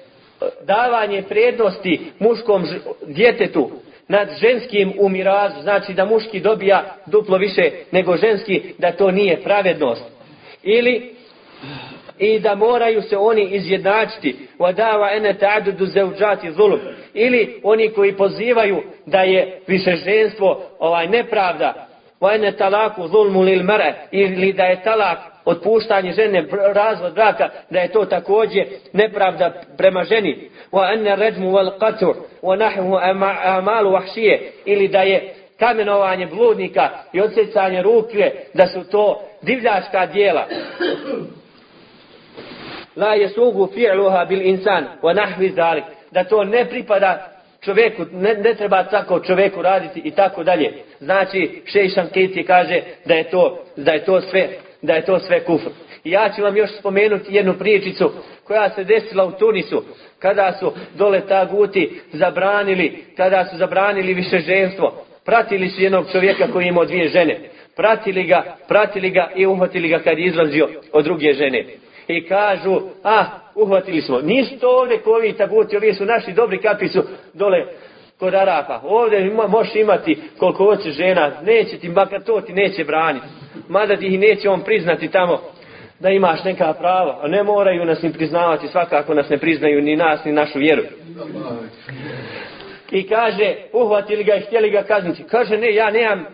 davanje prednosti muškom djetetu nad ženskim u mirazu, znači da muški dobija duplo više nego ženski, da to nije pravednost. Ili i da moraju se oni izjednačiti wadava ene ta'adudu zauđati zulum ili oni koji pozivaju da je više ženstvo ovaj nepravda. Wa ene talaku zulmu lil mare ili da je talak otpuštanje žene, razvod braka, da je to također nepravda prema ženi. Wa ene ređmu wal qatur, wa nahimu amalu vahšije, ili da je kamenovanje bludnika i odsjecanje ruke, da su to divljačka dijela la jesugu fi'luha bil insan. Wa nahvi zalik. Da to ne pripada čovjeku, ne, ne treba tako čovjeku raditi i tako dalje. Znači, šejšan Kiti kaže da je to, da je to sve, da je to sve kufr. I ja ću vam još spomenuti jednu pričicu koja se desila u Tunisu, kada su dole ta guti zabranili, kada su zabranili više ženstvo. Pratili su jednog čovjeka koji imao dvije žene. Pratili ga, pratili ga i uhvatili ga kad je izlazio od druge žene i kažu, ah, uhvatili smo. Nisu to ovdje kovi taguti, ovi su naši dobri kakvi su dole kod Arapa. Ovdje možeš imati koliko hoće žena, neće ti, makar to ti neće braniti. Mada ti ih neće on priznati tamo da imaš neka prava, a ne moraju nas ni priznavati, svakako nas ne priznaju ni nas, ni našu vjeru. I kaže, uhvatili ga i htjeli ga kazniti. Kaže, ne, ja nemam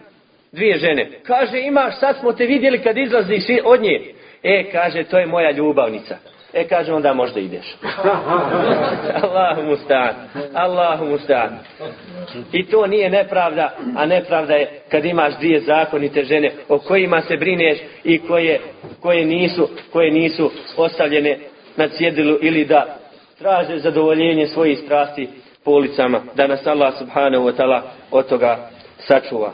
dvije žene. Kaže, imaš, sad smo te vidjeli kad izlaziš od nje. E, kaže, to je moja ljubavnica. E, kaže, onda možda ideš. Allahu mustan. Allahu mustan. I to nije nepravda, a nepravda je kad imaš dvije zakonite žene o kojima se brineš i koje, koje, nisu, koje nisu ostavljene na cjedilu ili da traže zadovoljenje svojih strasti po ulicama. Da nas Allah subhanahu wa ta'ala od toga sačuva.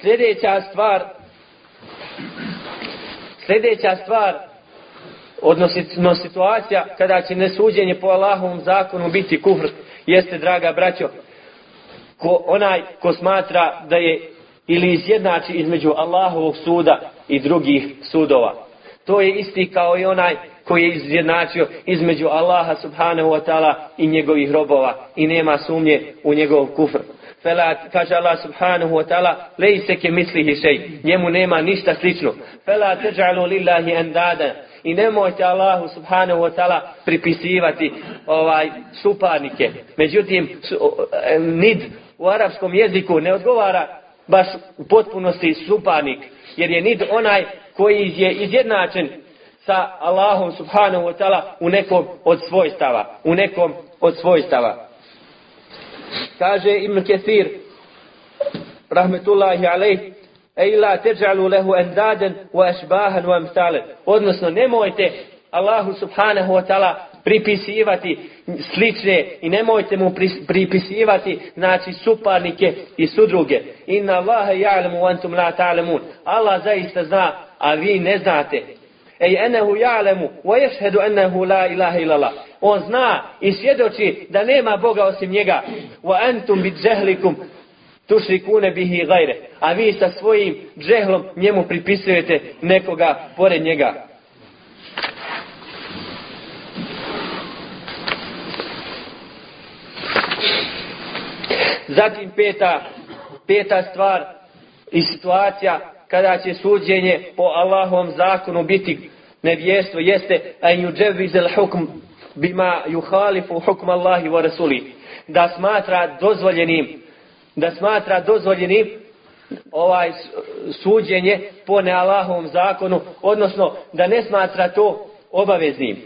Sljedeća stvar Sljedeća stvar, odnosno situacija kada će nesuđenje po Allahovom zakonu biti kufr, jeste, draga braćo, ko, onaj ko smatra da je ili izjednači između Allahovog suda i drugih sudova. To je isti kao i onaj koji je izjednačio između Allaha subhanahu wa ta'ala i njegovih robova i nema sumnje u njegov kufr. Fela, kaže Allah subhanahu wa ta'ala, lejse ke mislihi šej, njemu nema ništa slično. Fela teđalu lillahi endada, i nemojte Allahu subhanahu wa ta'ala pripisivati ovaj suparnike. Međutim, nid u arapskom jeziku ne odgovara baš u potpunosti suparnik, jer je nid onaj koji je izjednačen sa Allahom subhanahu wa ta'ala u nekom od svojstava. U nekom od svojstava. Kaže Ibn Kathir, rahmetullahi alaih, e ila teđalu lehu endaden wa ešbahan wa amtale. Odnosno, nemojte Allahu subhanahu wa ta'ala pripisivati slične i nemojte mu pripisivati znači suparnike i sudruge. Inna Allahe ja'lamu wa antum la ta'lamun. Allah zaista zna, a vi ne znate. Ej enehu ja'lemu wa ješhedu enehu la ilaha illallah. On zna i svjedoči da nema Boga osim njega. Wa antum bit džehlikum tušrikune bihi gajre. A vi sa svojim džehlom njemu pripisujete nekoga pored njega. Zatim peta, peta stvar i situacija kada će suđenje po Allahovom zakonu biti nevjestvo jeste a yuđeviz el hukm bima yuhalifu hukm Allahi wa rasuli. Da smatra dozvoljenim da smatra dozvoljenim ovaj suđenje po ne Allahovom zakonu odnosno da ne smatra to obaveznim.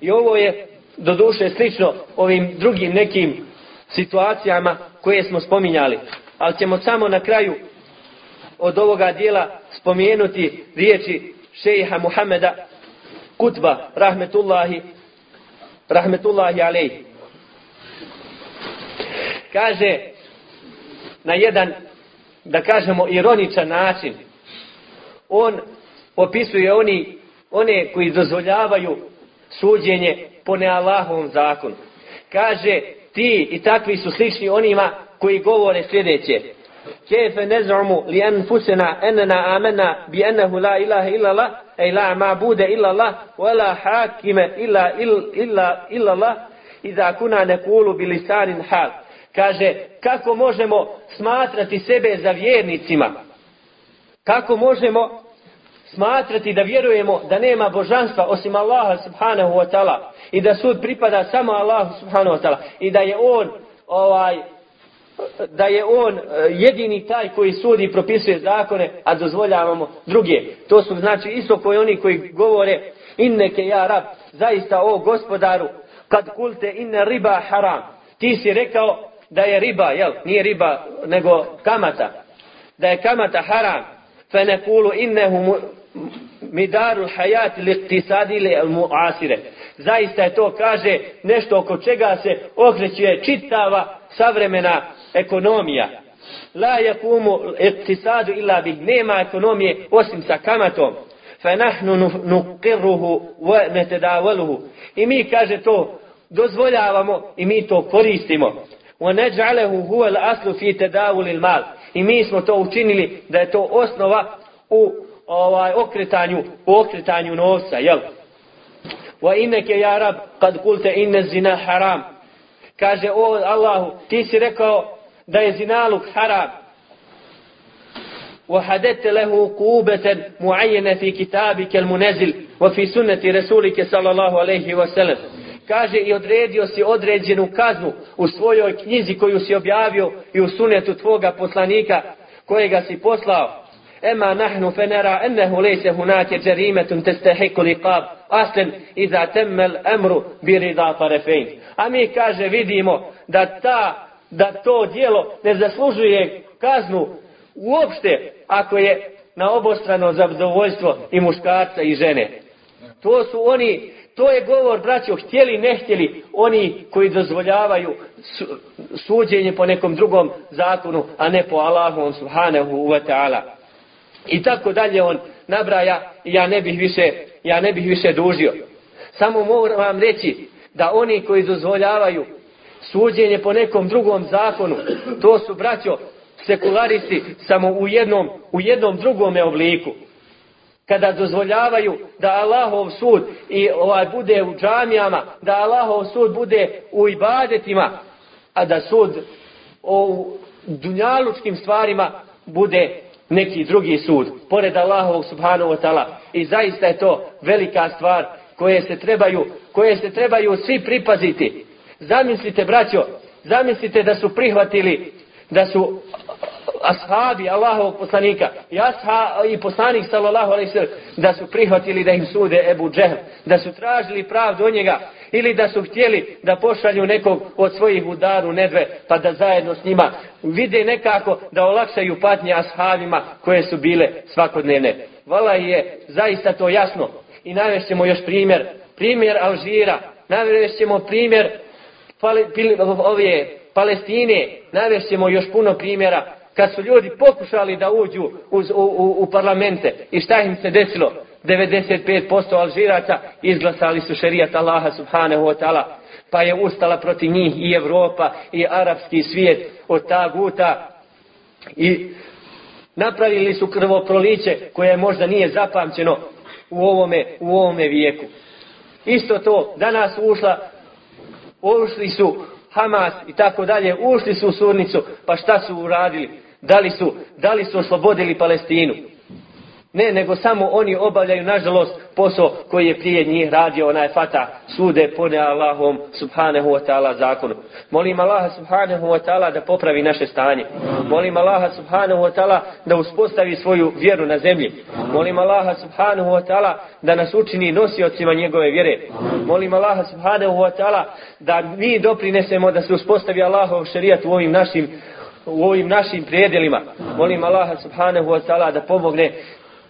I ovo je do duše slično ovim drugim nekim situacijama koje smo spominjali ali ćemo samo na kraju od ovoga dijela spomenuti riječi šejiha Muhameda Kutba, rahmetullahi, rahmetullahi alej. Kaže na jedan, da kažemo, ironičan način, on opisuje oni, one koji dozvoljavaju suđenje po neallahovom zakonu. Kaže, ti i takvi su slični onima koji govore sljedeće. كيف نزعم لأنفسنا أننا آمنا بأنه لا إله إلا الله أي لا معبود إلا الله ولا حاكم إلا, إلا, إلا الله إذا كنا نقول بلسان حال kaže kako možemo smatrati sebe za vjernicima kako možemo smatrati da vjerujemo da nema božanstva osim Allaha subhanahu wa ta'ala i da sud pripada samo Allahu subhanahu wa ta'ala i da je on ovaj da je on e, jedini taj koji sudi i propisuje zakone, a dozvoljavamo druge. To su znači isto koji oni koji govore inneke ja rab, zaista o gospodaru, kad kulte inne riba haram. Ti si rekao da je riba, jel, nije riba, nego kamata. Da je kamata haram. Fe ne kulu innehu midaru hajat. Zaista je to, kaže, nešto oko čega se okreće čitava savremena ekonomija. La yakumu iktisadu illa bih. Nema ekonomije osim sa kamatom. Fa nahnu nuqirruhu wa netedavaluhu. I mi, kaže to, dozvoljavamo i mi to koristimo. Wa naj'alehu huwa al-aslu fi tadawul al-mal. I mi smo to učinili da je to osnova u ovaj okretanju, u okretanju novca, jel? Wa innaka ya rab kad qulta inna zina haram. Kaže o Allahu, ti si rekao da je zinaluk haram. وحددت له قوبة معينة في كتابك المنزل وفي سنة رسولك صلى الله عليه وسلم kaže i odredio si određenu kaznu u svojoj knjizi koju si objavio i u sunetu tvoga poslanika kojega si poslao. Ema nahnu fenera ennehu lejse hunake džerimetun testehiku liqab aslen iza temmel emru birida tarefein. A mi kaže vidimo da ta da to dijelo ne zaslužuje kaznu uopšte ako je na obostrano zadovoljstvo i muškarca i žene. To su oni, to je govor, braćo, htjeli, ne htjeli, oni koji dozvoljavaju suđenje po nekom drugom zakonu, a ne po Allahom subhanahu wa ta'ala. I tako dalje on nabraja i ja ne bih više, ja ne bih više dužio. Samo moram vam reći da oni koji dozvoljavaju suđenje po nekom drugom zakonu, to su, braćo, sekularisti samo u jednom, u jednom drugome obliku. kada dozvoljavaju da Allahov sud i ovaj bude u džamijama, da Allahov sud bude u ibadetima, a da sud u dunjalučkim stvarima bude neki drugi sud, pored Allahovog subhanahu wa ta'ala. I zaista je to velika stvar koje se trebaju, koje se trebaju svi pripaziti. Zamislite, braćo, zamislite da su prihvatili da su ashabi Allahovog poslanika i, asha, i poslanik sallallahu alaihi da su prihvatili da im sude Ebu Džehl, da su tražili pravdu od njega ili da su htjeli da pošalju nekog od svojih udaru nedve pa da zajedno s njima vide nekako da olakšaju patnje ashabima koje su bile svakodnevne. Vala je zaista to jasno i navešćemo još primjer, primjer Alžira, navešćemo primjer ove Palestine, navešćemo još puno primjera kad su ljudi pokušali da uđu u, u, u parlamente i šta im se desilo 95% Alžiraca izglasali su šerijat Allaha subhanahu wa ta'ala pa je ustala protiv njih i Evropa i arapski svijet od ta guta i napravili su krvoproliće koje možda nije zapamćeno u ovome, u ovome vijeku. Isto to, danas ušla, ušli su Hamas i tako dalje, ušli su u surnicu, pa šta su uradili? Da li su, da li su oslobodili Palestinu? Ne, nego samo oni obavljaju, nažalost, posao koji je prije njih radio, onaj fata, sude pone Allahom subhanahu wa ta'ala zakonu. Molim Allaha subhanahu wa ta'ala da popravi naše stanje. Molim Allaha subhanahu wa ta'ala da uspostavi svoju vjeru na zemlji. Molim Allaha subhanahu wa ta'ala da nas učini nosiocima njegove vjere. Molim Allaha subhanahu wa ta'ala da mi doprinesemo da se uspostavi Allahov šerijat u ovim našim u ovim našim prijedelima. Molim Allaha subhanahu wa ta'ala da pomogne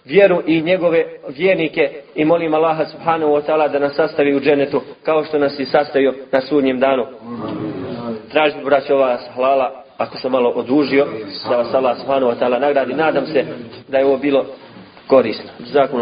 vjeru i njegove vjernike i molim Allaha subhanahu wa ta'ala da nas sastavi u dženetu kao što nas i sastavio na sudnjem danu. Tražim braćo vas halala ako sam malo odužio da vas Allah subhanahu wa ta'ala nagradi. Nadam se da je ovo bilo korisno. Zakon